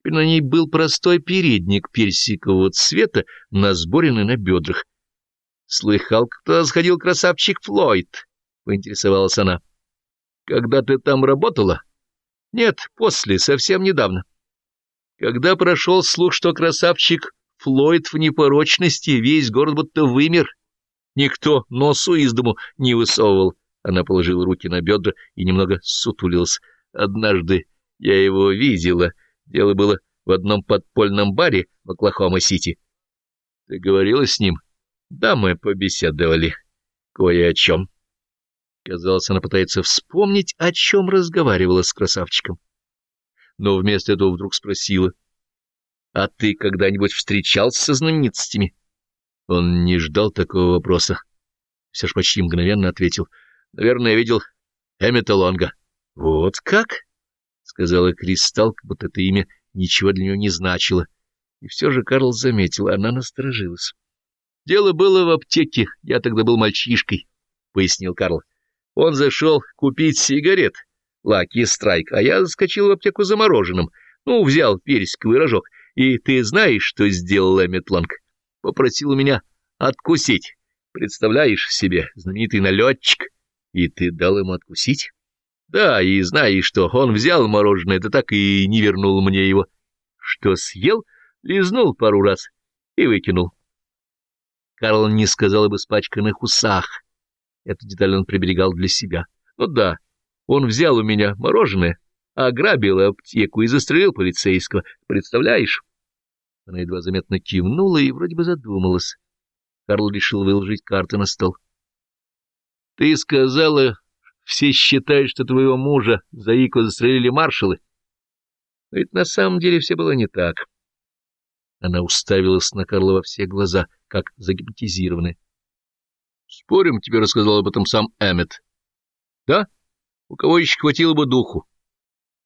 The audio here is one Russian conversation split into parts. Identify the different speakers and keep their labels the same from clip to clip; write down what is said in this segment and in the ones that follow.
Speaker 1: Теперь на ней был простой передник персикового цвета, насборенный на бедрах. «Слыхал, кто сходил красавчик Флойд?» — поинтересовалась она. «Когда ты там работала?» «Нет, после, совсем недавно». Когда прошел слух, что красавчик Флойд в непорочности, весь город будто вымер. Никто носу из дому не высовывал. Она положила руки на бедра и немного сутулилась. Однажды я его видела. Дело было в одном подпольном баре в Оклахома-Сити. Ты говорила с ним? Да, мы побеседовали. Кое о чем. Казалось, она пытается вспомнить, о чем разговаривала с красавчиком но вместо этого вдруг спросила. — А ты когда-нибудь встречался со знаменитостями? Он не ждал такого вопроса. Все ж почти мгновенно ответил. — Наверное, видел Эммета Лонга. — Вот как? — сказала Кристалл, как будто это имя ничего для нее не значило. И все же Карл заметил, она насторожилась. — Дело было в аптеке, я тогда был мальчишкой, — пояснил Карл. Он зашел купить сигарет. — Лаки Страйк, а я заскочил в аптеку за мороженым. Ну, взял персиковый рожок. И ты знаешь, что сделал Эммет Лонг? Попросил меня откусить. Представляешь себе, знаменитый налетчик. И ты дал ему откусить? Да, и знаешь что, он взял мороженое, да так и не вернул мне его. Что, съел? Лизнул пару раз и выкинул. Карл не сказал об испачканных усах. Эту деталь он приберегал для себя. Ну да, он взял у меня мороженое, ограбил аптеку и застрелил полицейского. Представляешь? Она едва заметно кивнула и вроде бы задумалась. Карл решил выложить карты на стол. — Ты сказала, все считают, что твоего мужа за Ико застрелили маршалы. Но ведь на самом деле все было не так. Она уставилась на Карла во все глаза, как загипнотизированная. — Спорим, тебе рассказал об этом сам Эммет. — Да? — у кого еще хватило бы духу.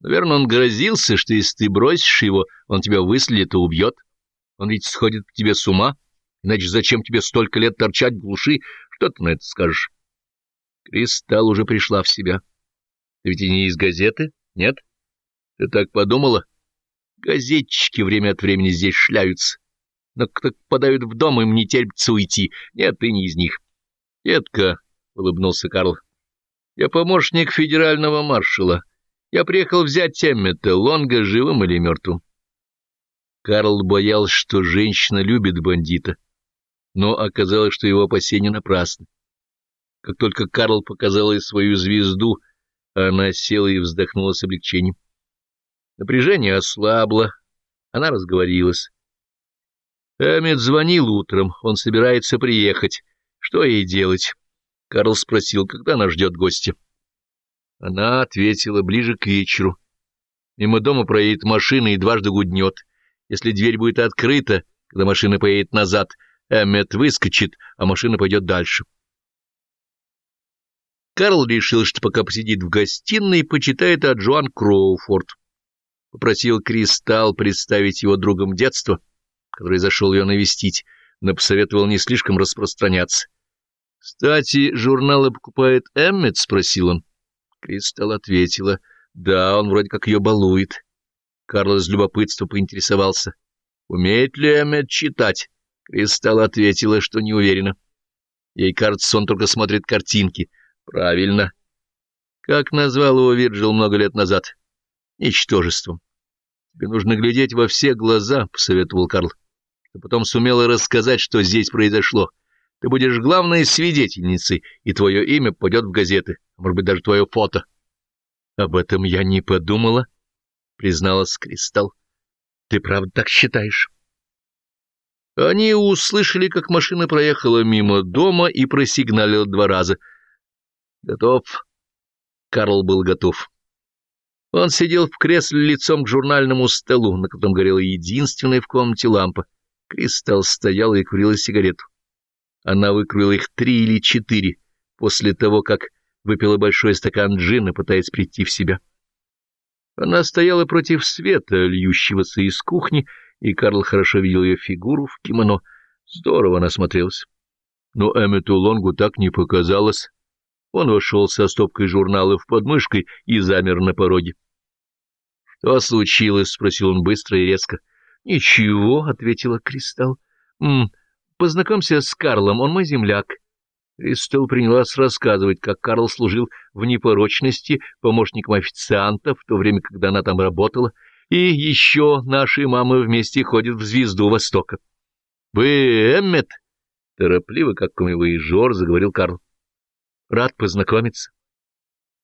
Speaker 1: Наверное, он грозился, что если ты бросишь его, он тебя выследит и убьет. Он ведь сходит к тебе с ума, иначе зачем тебе столько лет торчать в глуши? Что ты на это скажешь? Кристалл уже пришла в себя. Ты ведь и не из газеты, нет? Ты так подумала? Газетчики время от времени здесь шляются. Но кто попадают в дом, им не терпится уйти. Нет, ты не из них. — Детка, — улыбнулся Карл, я помощник федерального маршала. Я приехал взять Эммета, Лонга, живым или мертвым. Карл боялся, что женщина любит бандита, но оказалось, что его опасения напрасны. Как только Карл показал ей свою звезду, она села и вздохнула с облегчением. Напряжение ослабло, она разговорилась. Эммет звонил утром, он собирается приехать. Что ей делать? Карл спросил, когда она ждет гостя. Она ответила ближе к вечеру. Мимо дома проедет машина и дважды гуднет. Если дверь будет открыта, когда машина поедет назад, Эммет выскочит, а машина пойдет дальше. Карл решил, что пока посидит в гостиной, почитает о Джоан Кроуфорд. Попросил Кристалл представить его другом детства, который зашел ее навестить, но посоветовал не слишком распространяться. — Кстати, журналы покупает Эммет? — спросил он. Кристалл ответила. — Да, он вроде как ее балует. Карл из любопытства поинтересовался. — Умеет ли Эммет читать? Кристалл ответила, что не уверена. Ей кажется, он только смотрит картинки. — Правильно. Как назвал его Вирджил много лет назад? — Ничтожеством. — Тебе нужно глядеть во все глаза, — посоветовал Карл. — А потом сумела рассказать, что здесь произошло. — ты будешь главной свидетельницей, и твое имя попадет в газеты, а может быть, даже твое фото. — Об этом я не подумала, — призналась Кристалл. — Ты правда так считаешь? Они услышали, как машина проехала мимо дома и просигналила два раза. — Готов. Карл был готов. Он сидел в кресле лицом к журнальному столу, на котором горела единственная в комнате лампа. Кристалл стоял и курила сигарету. Она выкурила их три или четыре после того, как выпила большой стакан джина, пытаясь прийти в себя. Она стояла против света, льющегося из кухни, и Карл хорошо видел ее фигуру в кимоно. Здорово она смотрелась. Но Эммету Лонгу так не показалось. Он вошел со стопкой журналов под мышкой и замер на пороге. — Что случилось? — спросил он быстро и резко. — Ничего, — ответила Кристалл. — Познакомься с Карлом, он мой земляк. Кристалл принялась рассказывать, как Карл служил в непорочности помощником официанта в то время, когда она там работала, и еще наши мамы вместе ходят в «Звезду Востока». — Вы Эммет? — торопливо, как камевоежор, заговорил Карл. — Рад познакомиться.